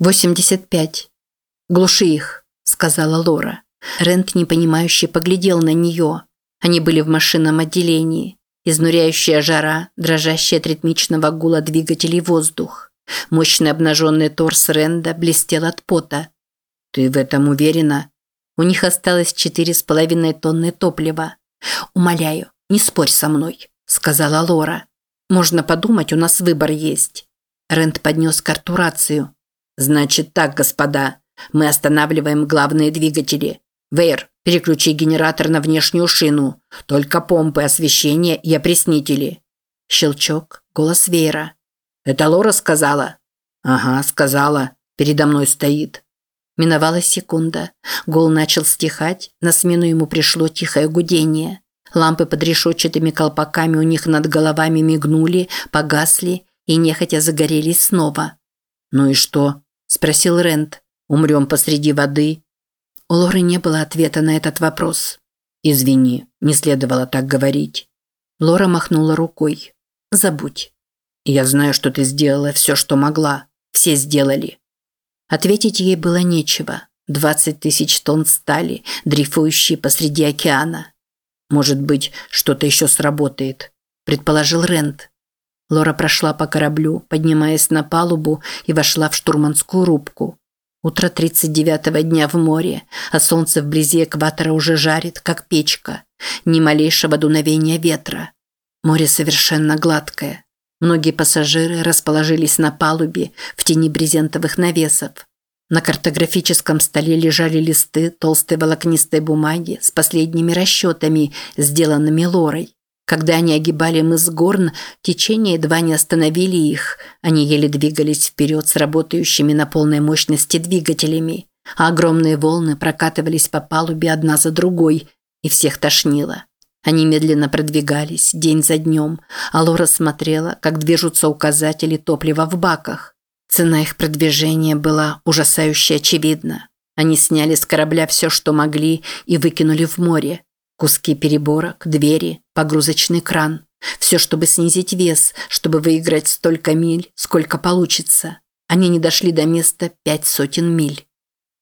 85. Глуши их, сказала Лора. Рент непонимающе поглядел на нее. Они были в машинном отделении. Изнуряющая жара, дрожащий от ритмичного гула двигателей воздух. Мощный обнаженный торс Ренда блестел от пота. «Ты в этом уверена?» У них осталось четыре с половиной тонны топлива. «Умоляю, не спорь со мной», – сказала Лора. «Можно подумать, у нас выбор есть». Рент поднес к рацию. «Значит так, господа, мы останавливаем главные двигатели. Вейр, переключи генератор на внешнюю шину. Только помпы, освещение и опреснители». Щелчок, голос Вейра. «Это Лора сказала?» «Ага, сказала. Передо мной стоит». Миновала секунда. Гол начал стихать, на смену ему пришло тихое гудение. Лампы под решетчатыми колпаками у них над головами мигнули, погасли и нехотя загорелись снова. «Ну и что?» – спросил Рент. «Умрем посреди воды?» У Лоры не было ответа на этот вопрос. «Извини, не следовало так говорить». Лора махнула рукой. «Забудь. Я знаю, что ты сделала все, что могла. Все сделали. Ответить ей было нечего. Двадцать тысяч тонн стали, дрейфующие посреди океана. Может быть, что-то еще сработает, предположил Рент. Лора прошла по кораблю, поднимаясь на палубу и вошла в штурманскую рубку. Утро 39-го дня в море, а солнце вблизи экватора уже жарит, как печка. Ни малейшего дуновения ветра. Море совершенно гладкое. Многие пассажиры расположились на палубе в тени брезентовых навесов. На картографическом столе лежали листы толстой волокнистой бумаги с последними расчетами, сделанными Лорой. Когда они огибали мыс Горн, течение едва не остановили их. Они еле двигались вперед с работающими на полной мощности двигателями, а огромные волны прокатывались по палубе одна за другой, и всех тошнило. Они медленно продвигались день за днем, а Лора смотрела, как движутся указатели топлива в баках. Цена их продвижения была ужасающе очевидна. Они сняли с корабля все, что могли, и выкинули в море. Куски переборок, двери, погрузочный кран. Все, чтобы снизить вес, чтобы выиграть столько миль, сколько получится. Они не дошли до места пять сотен миль.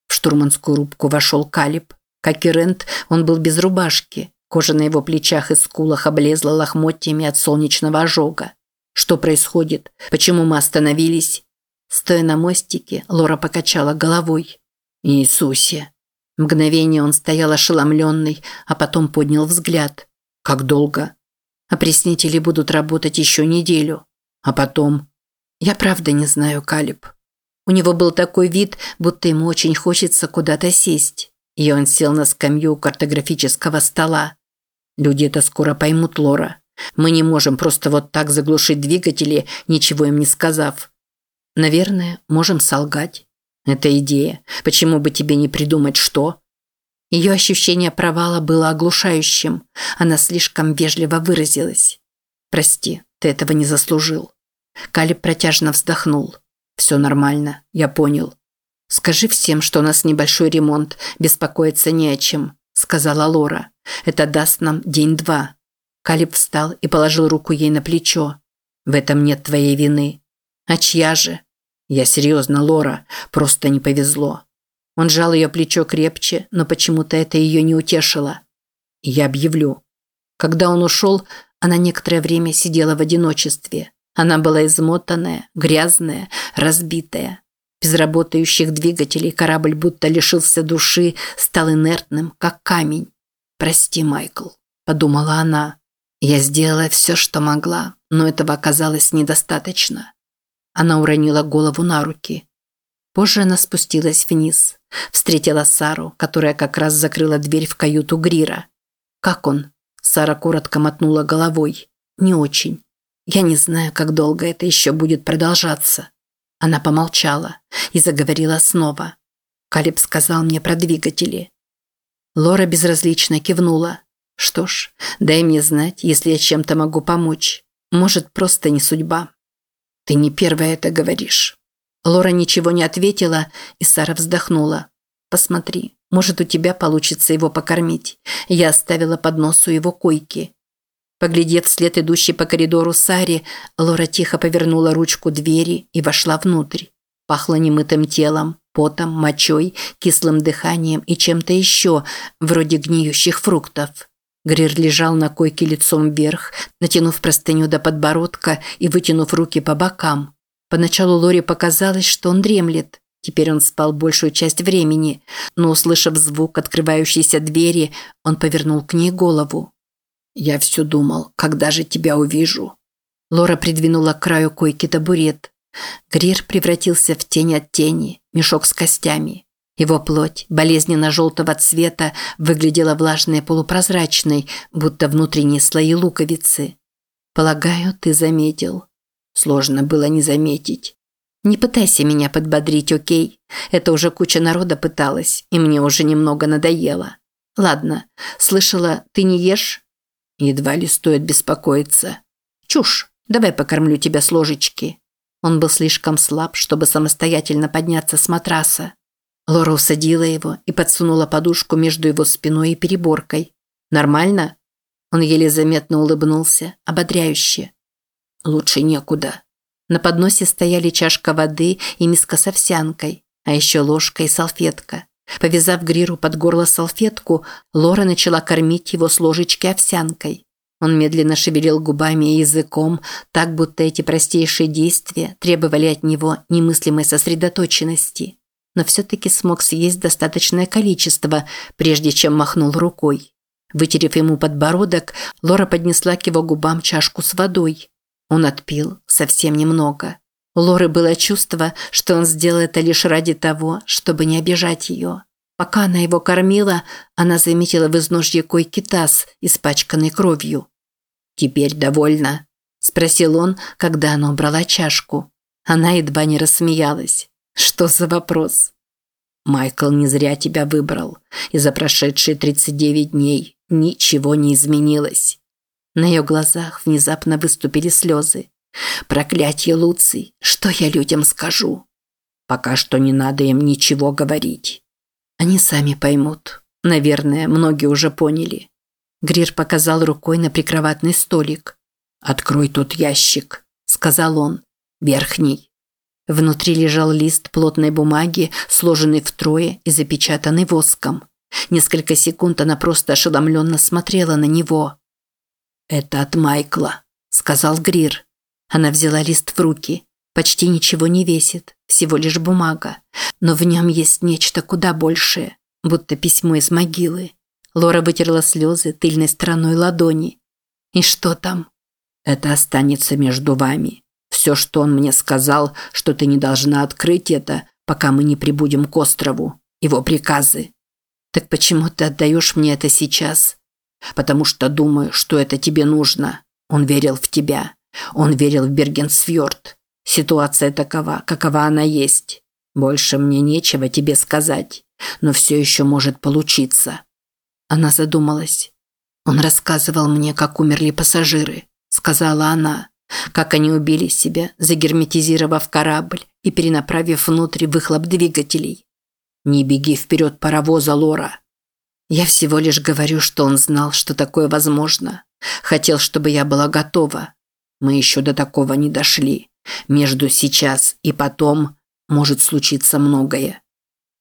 В штурманскую рубку вошел Калиб. Как и Рент, он был без рубашки. Кожа на его плечах и скулах облезла лохмотьями от солнечного ожога. Что происходит? Почему мы остановились? Стоя на мостике, Лора покачала головой. Иисусе. Мгновение он стоял ошеломленный, а потом поднял взгляд. Как долго? Опреснители будут работать еще неделю. А потом? Я правда не знаю, Калиб. У него был такой вид, будто ему очень хочется куда-то сесть. И он сел на скамью картографического стола. Люди это скоро поймут, Лора. Мы не можем просто вот так заглушить двигатели, ничего им не сказав. Наверное, можем солгать. Это идея. Почему бы тебе не придумать что? Ее ощущение провала было оглушающим. Она слишком вежливо выразилась. Прости, ты этого не заслужил. Калиб протяжно вздохнул. Все нормально, я понял. Скажи всем, что у нас небольшой ремонт, беспокоиться не о чем сказала Лора. Это даст нам день-два. Калиб встал и положил руку ей на плечо. В этом нет твоей вины. А чья же? Я серьезно, Лора, просто не повезло. Он сжал ее плечо крепче, но почему-то это ее не утешило. Я объявлю. Когда он ушел, она некоторое время сидела в одиночестве. Она была измотанная, грязная, разбитая. Без работающих двигателей корабль будто лишился души, стал инертным, как камень. «Прости, Майкл», – подумала она. «Я сделала все, что могла, но этого оказалось недостаточно». Она уронила голову на руки. Позже она спустилась вниз. Встретила Сару, которая как раз закрыла дверь в каюту Грира. «Как он?» Сара коротко мотнула головой. «Не очень. Я не знаю, как долго это еще будет продолжаться». Она помолчала и заговорила снова. Калиб сказал мне про двигатели. Лора безразлично кивнула. Что ж, дай мне знать, если я чем-то могу помочь. Может, просто не судьба. Ты не первая это говоришь. Лора ничего не ответила, и Сара вздохнула. Посмотри, может, у тебя получится его покормить. Я оставила поднос у его койки. Поглядев вслед идущей по коридору Саре, Лора тихо повернула ручку двери и вошла внутрь. пахло немытым телом, потом, мочой, кислым дыханием и чем-то еще, вроде гниющих фруктов. Грир лежал на койке лицом вверх, натянув простыню до подбородка и вытянув руки по бокам. Поначалу Лори показалось, что он дремлет. Теперь он спал большую часть времени, но, услышав звук открывающейся двери, он повернул к ней голову. «Я все думал, когда же тебя увижу?» Лора придвинула к краю койки табурет. Грир превратился в тень от тени, мешок с костями. Его плоть, болезненно-желтого цвета, выглядела влажной и полупрозрачной, будто внутренние слои луковицы. «Полагаю, ты заметил». Сложно было не заметить. «Не пытайся меня подбодрить, окей? Это уже куча народа пыталась, и мне уже немного надоело. Ладно, слышала, ты не ешь?» Едва ли стоит беспокоиться. «Чушь, давай покормлю тебя с ложечки». Он был слишком слаб, чтобы самостоятельно подняться с матраса. Лора усадила его и подсунула подушку между его спиной и переборкой. «Нормально?» Он еле заметно улыбнулся, ободряюще. «Лучше некуда». На подносе стояли чашка воды и миска с овсянкой, а еще ложка и салфетка. Повязав Гриру под горло салфетку, Лора начала кормить его с ложечки овсянкой. Он медленно шевелил губами и языком, так будто эти простейшие действия требовали от него немыслимой сосредоточенности но все-таки смог съесть достаточное количество, прежде чем махнул рукой. Вытерев ему подбородок, Лора поднесла к его губам чашку с водой. Он отпил совсем немного. У Лоры было чувство, что он сделал это лишь ради того, чтобы не обижать ее. Пока она его кормила, она заметила в изножье койки таз, испачканный кровью. «Теперь довольна?» – спросил он, когда она убрала чашку. Она едва не рассмеялась. Что за вопрос? Майкл не зря тебя выбрал, и за прошедшие 39 дней ничего не изменилось. На ее глазах внезапно выступили слезы. Проклятье Луций, что я людям скажу? Пока что не надо им ничего говорить. Они сами поймут. Наверное, многие уже поняли. Грир показал рукой на прикроватный столик. «Открой тот ящик», – сказал он. «Верхний». Внутри лежал лист плотной бумаги, сложенный втрое и запечатанный воском. Несколько секунд она просто ошеломленно смотрела на него. «Это от Майкла», – сказал Грир. Она взяла лист в руки. Почти ничего не весит, всего лишь бумага. Но в нем есть нечто куда большее, будто письмо из могилы. Лора вытерла слезы тыльной стороной ладони. «И что там?» «Это останется между вами», все, что он мне сказал, что ты не должна открыть это, пока мы не прибудем к острову. Его приказы. Так почему ты отдаешь мне это сейчас? Потому что думаю, что это тебе нужно. Он верил в тебя. Он верил в Бергенсфьорд. Ситуация такова, какова она есть. Больше мне нечего тебе сказать, но все еще может получиться. Она задумалась. Он рассказывал мне, как умерли пассажиры, сказала она. Как они убили себя, загерметизировав корабль и перенаправив внутрь выхлоп двигателей. «Не беги вперед паровоза, Лора!» Я всего лишь говорю, что он знал, что такое возможно. Хотел, чтобы я была готова. Мы еще до такого не дошли. Между сейчас и потом может случиться многое.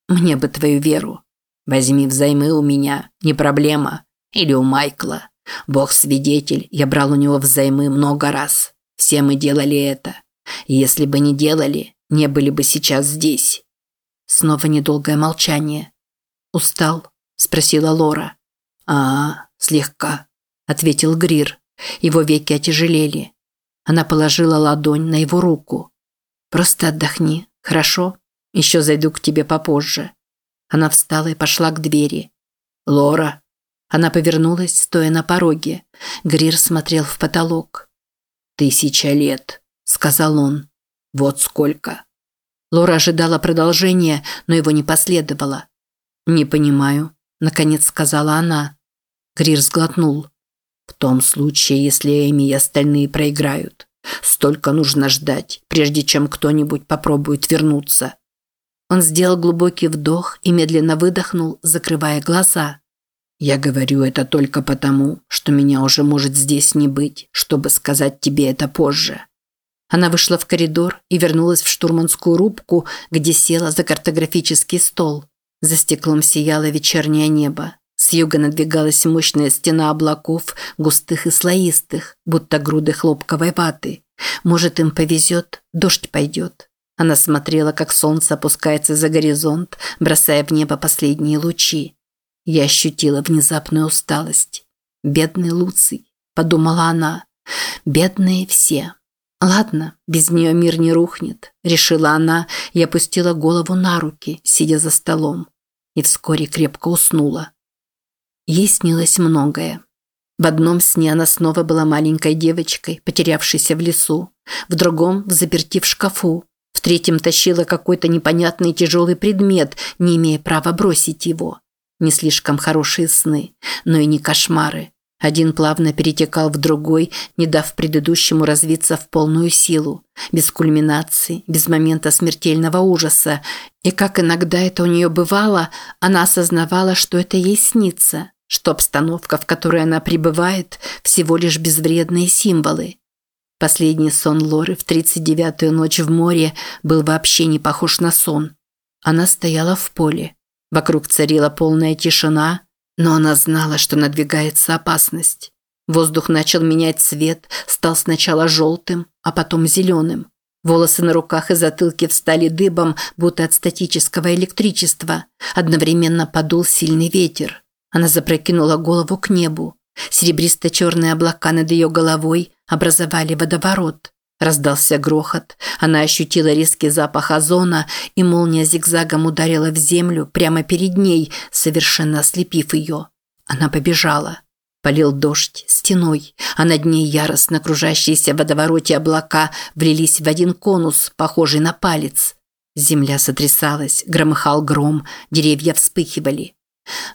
Мне бы твою веру. Возьми взаймы у меня, не проблема. Или у Майкла. Бог свидетель, я брал у него взаймы много раз. Все мы делали это. если бы не делали, не были бы сейчас здесь. Снова недолгое молчание. «Устал?» – спросила Лора. «А, слегка», – ответил Грир. Его веки отяжелели. Она положила ладонь на его руку. «Просто отдохни, хорошо? Еще зайду к тебе попозже». Она встала и пошла к двери. «Лора». Она повернулась, стоя на пороге. Грир смотрел в потолок. «Тысяча лет», – сказал он. «Вот сколько». Лора ожидала продолжения, но его не последовало. «Не понимаю», – наконец сказала она. Грир сглотнул. «В том случае, если Эми и остальные проиграют. Столько нужно ждать, прежде чем кто-нибудь попробует вернуться». Он сделал глубокий вдох и медленно выдохнул, закрывая глаза. Я говорю это только потому, что меня уже может здесь не быть, чтобы сказать тебе это позже. Она вышла в коридор и вернулась в штурманскую рубку, где села за картографический стол. За стеклом сияло вечернее небо. С юга надвигалась мощная стена облаков, густых и слоистых, будто груды хлопковой ваты. Может, им повезет, дождь пойдет. Она смотрела, как солнце опускается за горизонт, бросая в небо последние лучи. Я ощутила внезапную усталость. «Бедный Луций», – подумала она. «Бедные все». «Ладно, без нее мир не рухнет», – решила она и опустила голову на руки, сидя за столом. И вскоре крепко уснула. Ей снилось многое. В одном сне она снова была маленькой девочкой, потерявшейся в лесу. В другом – в заперти в шкафу. В третьем тащила какой-то непонятный тяжелый предмет, не имея права бросить его. Не слишком хорошие сны, но и не кошмары. Один плавно перетекал в другой, не дав предыдущему развиться в полную силу, без кульминации, без момента смертельного ужаса. И как иногда это у нее бывало, она осознавала, что это ей снится, что обстановка, в которой она пребывает, всего лишь безвредные символы. Последний сон Лоры в 39-ю ночь в море был вообще не похож на сон. Она стояла в поле. Вокруг царила полная тишина, но она знала, что надвигается опасность. Воздух начал менять цвет, стал сначала желтым, а потом зеленым. Волосы на руках и затылке встали дыбом, будто от статического электричества. Одновременно подул сильный ветер. Она запрокинула голову к небу. Серебристо-черные облака над ее головой образовали водоворот. Раздался грохот, она ощутила резкий запах озона, и молния зигзагом ударила в землю прямо перед ней, совершенно ослепив ее. Она побежала. Полил дождь стеной, а над ней яростно кружащиеся в водовороте облака влились в один конус, похожий на палец. Земля сотрясалась, громыхал гром, деревья вспыхивали.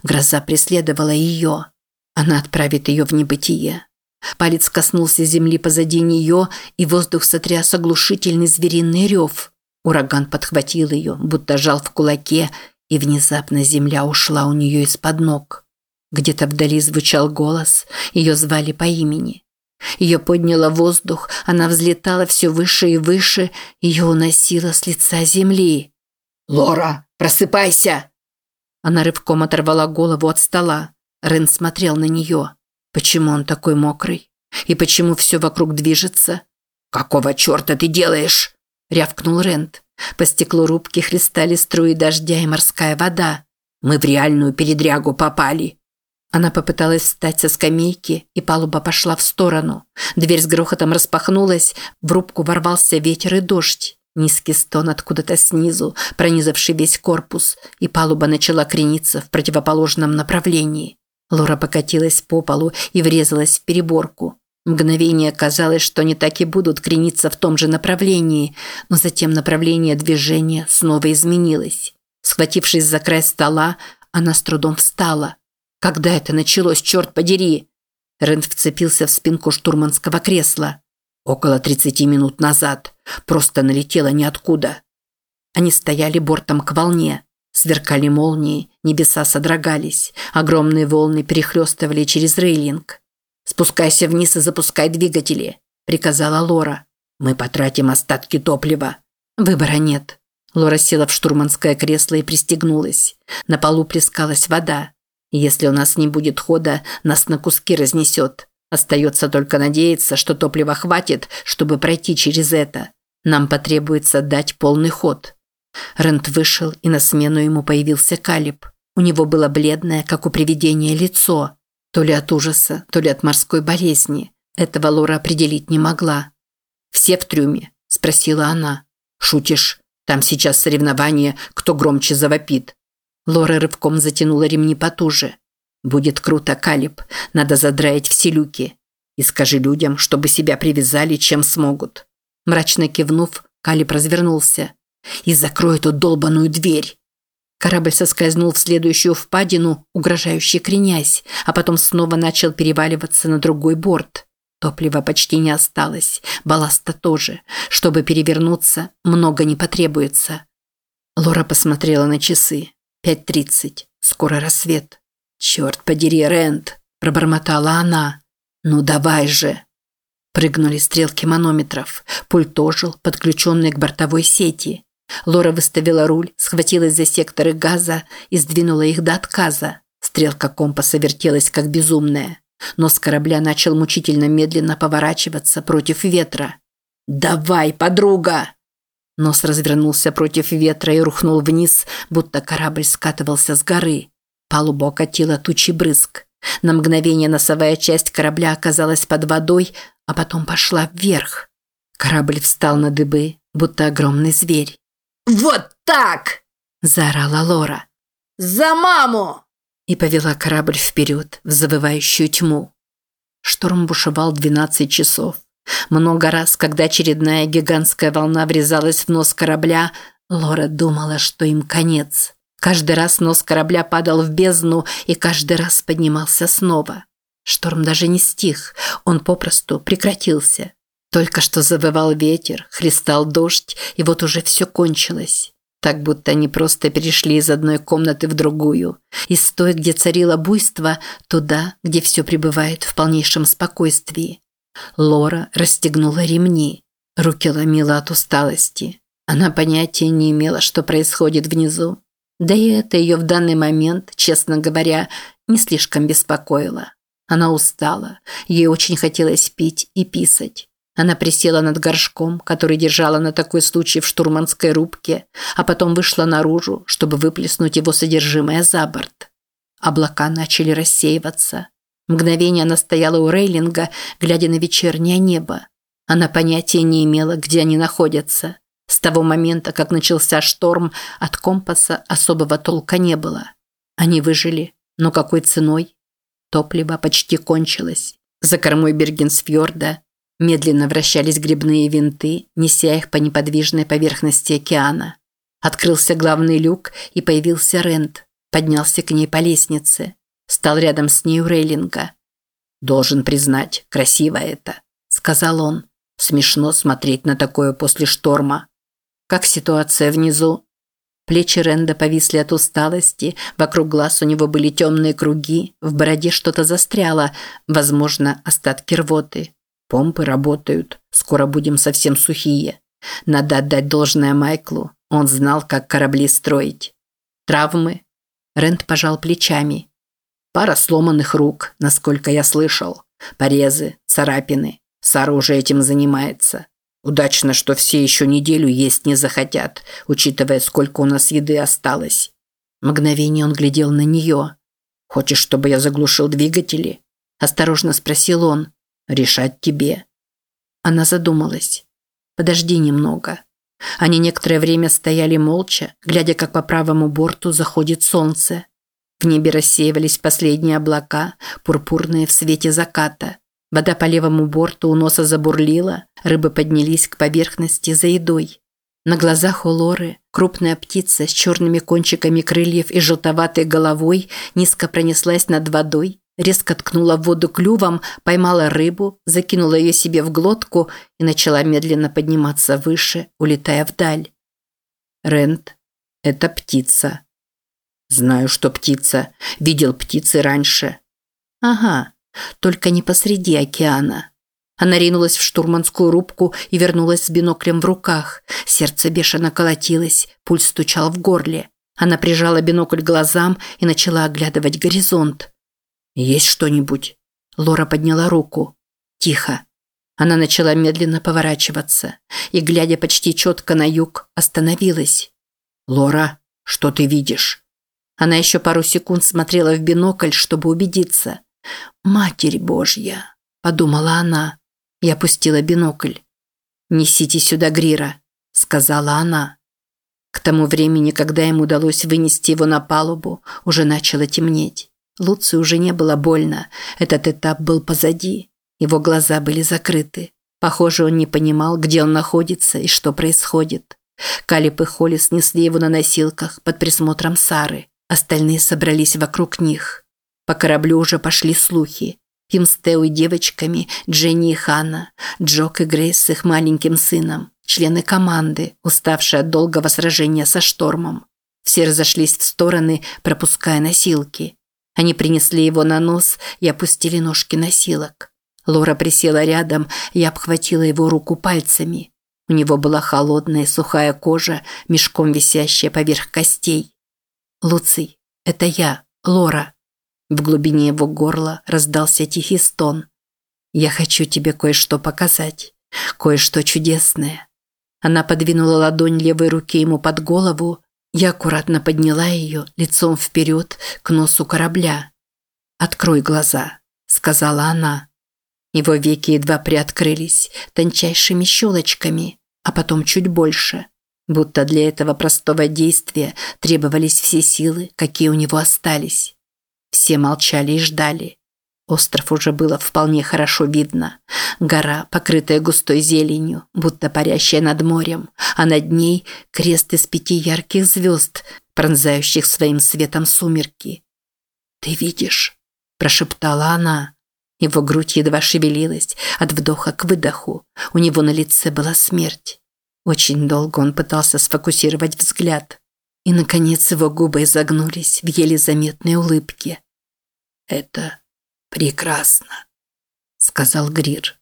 Гроза преследовала ее. Она отправит ее в небытие. Палец коснулся земли позади нее, и воздух сотряс оглушительный звериный рев. Ураган подхватил ее, будто жал в кулаке, и внезапно земля ушла у нее из-под ног. Где-то вдали звучал голос, ее звали по имени. Ее подняло воздух, она взлетала все выше и выше, ее уносило с лица земли. «Лора, просыпайся!» Она рывком оторвала голову от стола. Рен смотрел на нее. Почему он такой мокрый? И почему все вокруг движется? «Какого черта ты делаешь?» – рявкнул Рент. По стеклу рубки хлестали струи дождя и морская вода. «Мы в реальную передрягу попали». Она попыталась встать со скамейки, и палуба пошла в сторону. Дверь с грохотом распахнулась, в рубку ворвался ветер и дождь. Низкий стон откуда-то снизу, пронизавший весь корпус, и палуба начала крениться в противоположном направлении. Лора покатилась по полу и врезалась в переборку. Мгновение казалось, что они так и будут крениться в том же направлении, но затем направление движения снова изменилось. Схватившись за край стола, она с трудом встала. «Когда это началось, черт подери?» Рэнд вцепился в спинку штурманского кресла. «Около 30 минут назад. Просто налетела ниоткуда». Они стояли бортом к волне. Сверкали молнии, небеса содрогались, огромные волны перехлестывали через рейлинг. «Спускайся вниз и запускай двигатели», – приказала Лора. «Мы потратим остатки топлива». «Выбора нет». Лора села в штурманское кресло и пристегнулась. На полу плескалась вода. «Если у нас не будет хода, нас на куски разнесет. Остается только надеяться, что топлива хватит, чтобы пройти через это. Нам потребуется дать полный ход». Рент вышел, и на смену ему появился Калиб. У него было бледное, как у привидения, лицо. То ли от ужаса, то ли от морской болезни. Этого Лора определить не могла. «Все в трюме?» – спросила она. «Шутишь? Там сейчас соревнование, кто громче завопит». Лора рывком затянула ремни потуже. «Будет круто, Калиб. Надо задраить все люки. И скажи людям, чтобы себя привязали, чем смогут». Мрачно кивнув, Калиб развернулся. И закрой эту долбаную дверь. Корабль соскользнул в следующую впадину, угрожающе кренясь, а потом снова начал переваливаться на другой борт. Топлива почти не осталось, балласта тоже. Чтобы перевернуться, много не потребуется. Лора посмотрела на часы. Пять тридцать. Скоро рассвет. «Черт подери, Рент!» – пробормотала она. «Ну давай же!» Прыгнули стрелки манометров. Пульт ожил, подключенный к бортовой сети. Лора выставила руль, схватилась за секторы газа и сдвинула их до отказа. Стрелка компаса вертелась как безумная. Нос корабля начал мучительно медленно поворачиваться против ветра. «Давай, подруга!» Нос развернулся против ветра и рухнул вниз, будто корабль скатывался с горы. Палубу окатила тучи брызг. На мгновение носовая часть корабля оказалась под водой, а потом пошла вверх. Корабль встал на дыбы, будто огромный зверь. «Вот так!» – заорала Лора. «За маму!» И повела корабль вперед, в завывающую тьму. Шторм бушевал 12 часов. Много раз, когда очередная гигантская волна врезалась в нос корабля, Лора думала, что им конец. Каждый раз нос корабля падал в бездну и каждый раз поднимался снова. Шторм даже не стих, он попросту прекратился. Только что завывал ветер, хлестал дождь, и вот уже все кончилось. Так будто они просто перешли из одной комнаты в другую, из той, где царило буйство, туда, где все пребывает в полнейшем спокойствии. Лора расстегнула ремни. Руки ломила от усталости. Она понятия не имела, что происходит внизу. Да и это ее в данный момент, честно говоря, не слишком беспокоило. Она устала, ей очень хотелось пить и писать. Она присела над горшком, который держала на такой случай в штурманской рубке, а потом вышла наружу, чтобы выплеснуть его содержимое за борт. Облака начали рассеиваться. Мгновение она стояла у рейлинга, глядя на вечернее небо. Она понятия не имела, где они находятся. С того момента, как начался шторм, от компаса особого толка не было. Они выжили, но какой ценой? Топливо почти кончилось. За кормой Бергенсфьорда медленно вращались грибные винты, неся их по неподвижной поверхности океана. Открылся главный люк, и появился Рент. Поднялся к ней по лестнице. Стал рядом с ней у рейлинга. «Должен признать, красиво это», – сказал он. «Смешно смотреть на такое после шторма». «Как ситуация внизу?» Плечи Ренда повисли от усталости, вокруг глаз у него были темные круги, в бороде что-то застряло, возможно, остатки рвоты. Помпы работают, скоро будем совсем сухие. Надо отдать должное Майклу, он знал, как корабли строить. Травмы? Рэнд пожал плечами. Пара сломанных рук, насколько я слышал. Порезы, царапины. Сара уже этим занимается. Удачно, что все еще неделю есть не захотят, учитывая, сколько у нас еды осталось. Мгновение он глядел на нее. «Хочешь, чтобы я заглушил двигатели?» Осторожно спросил он. «Решать тебе». Она задумалась. «Подожди немного». Они некоторое время стояли молча, глядя, как по правому борту заходит солнце. В небе рассеивались последние облака, пурпурные в свете заката. Вода по левому борту у носа забурлила, рыбы поднялись к поверхности за едой. На глазах у Лоры крупная птица с черными кончиками крыльев и желтоватой головой низко пронеслась над водой, резко ткнула в воду клювом, поймала рыбу, закинула ее себе в глотку и начала медленно подниматься выше, улетая вдаль. Рент – это птица. Знаю, что птица. Видел птицы раньше. Ага, только не посреди океана. Она ринулась в штурманскую рубку и вернулась с биноклем в руках. Сердце бешено колотилось, пульс стучал в горле. Она прижала бинокль к глазам и начала оглядывать горизонт. «Есть что-нибудь?» Лора подняла руку. «Тихо». Она начала медленно поворачиваться и, глядя почти четко на юг, остановилась. «Лора, что ты видишь?» Она еще пару секунд смотрела в бинокль, чтобы убедиться. «Матерь Божья!» – подумала она и опустила бинокль. «Несите сюда Грира», – сказала она. К тому времени, когда им удалось вынести его на палубу, уже начало темнеть. Луцию уже не было больно, этот этап был позади. Его глаза были закрыты. Похоже, он не понимал, где он находится и что происходит. Калип и Холли снесли его на носилках под присмотром Сары. Остальные собрались вокруг них. По кораблю уже пошли слухи. Им с Тео и девочками, Дженни и Ханна, Джок и Грейс с их маленьким сыном, члены команды, уставшие от долгого сражения со штормом. Все разошлись в стороны, пропуская носилки. Они принесли его на нос и опустили ножки носилок. Лора присела рядом и обхватила его руку пальцами. У него была холодная сухая кожа, мешком висящая поверх костей. «Луций, это я, Лора». В глубине его горла раздался тихий стон. «Я хочу тебе кое-что показать, кое-что чудесное». Она подвинула ладонь левой руки ему под голову, я аккуратно подняла ее лицом вперед к носу корабля. «Открой глаза», – сказала она. Его веки едва приоткрылись тончайшими щелочками, а потом чуть больше, будто для этого простого действия требовались все силы, какие у него остались. Все молчали и ждали. Остров уже было вполне хорошо видно. Гора, покрытая густой зеленью, будто парящая над морем, а над ней крест из пяти ярких звезд, пронзающих своим светом сумерки. «Ты видишь?» – прошептала она. Его грудь едва шевелилась от вдоха к выдоху. У него на лице была смерть. Очень долго он пытался сфокусировать взгляд. И, наконец, его губы изогнулись в еле заметной улыбке. «Это прекрасно», – сказал Грир.